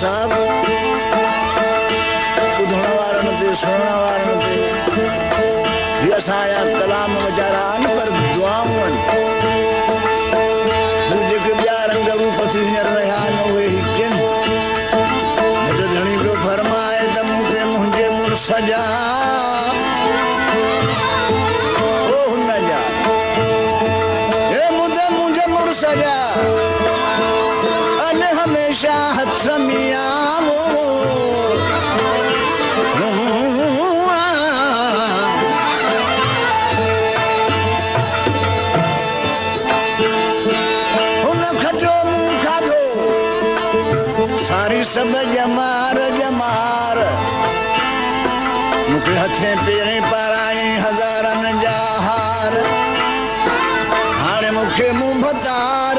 साहब उधणवारण ते सुणवारण ते असांजा कलाम वीचारा आहिनि पर दुआऊं आहिनि जेके ॿिया रंग रूप थी हींअर रहिया आहिनि उहे ई कनि हिते फरमाए त मूं मुंहिंजे मुड़ुस जा ओ खाधो सारी सभ हथे पीरे पाराई हज़ारनि जा हार हाणे मूंखे मूं तार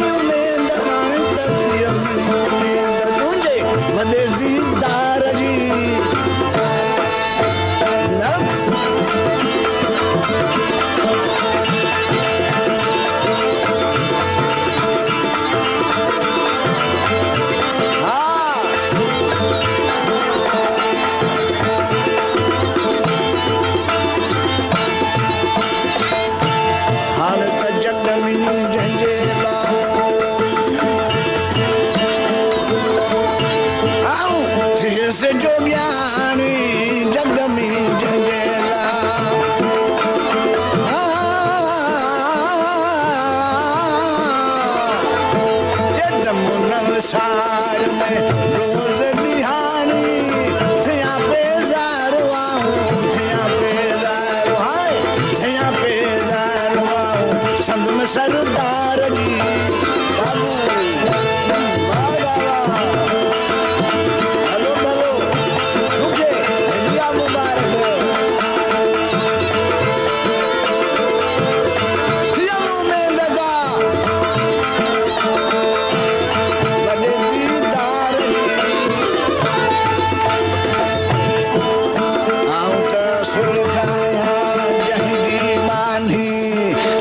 you time.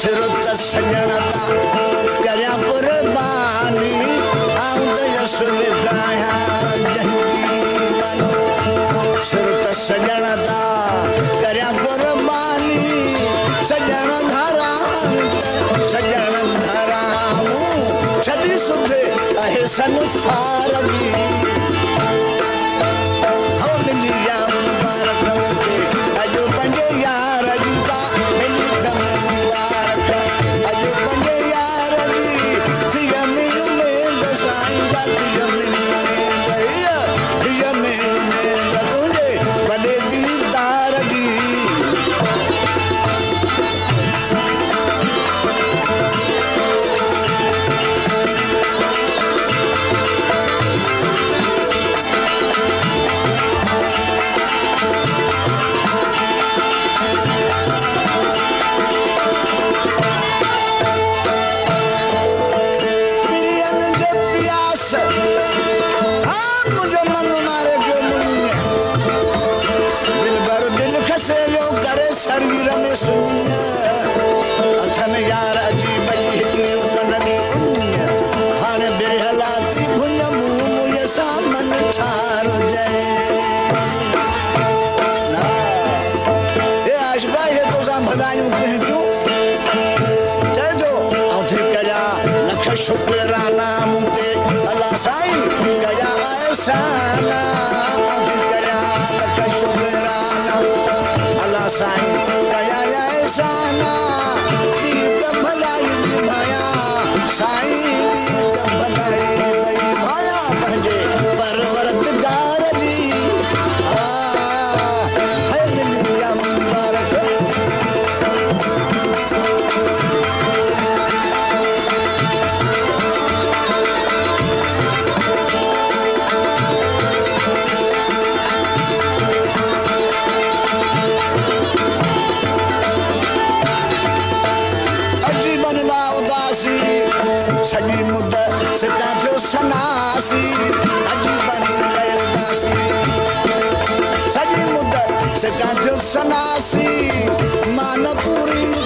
श्रुत सजनता करया कुर्बानी आउंद यसु विधाया सजनता करया कुर्बानी सजन धरा सजन धरा छठी सुध अहे संसार भी care sarvira ne sunya athan yara ji ni unya hane berhala ji dhunya mu mu yasa man char jaye na e aaj bai he to sam badayu keh tu jai jo shukrana naam sai aisa na Sai कया साना भलाई साईं छड़ी मुद सिटा जो सनासी अॼु बनी लहंदासीं सॼी मुद सिटा जो सनासी मान पूरी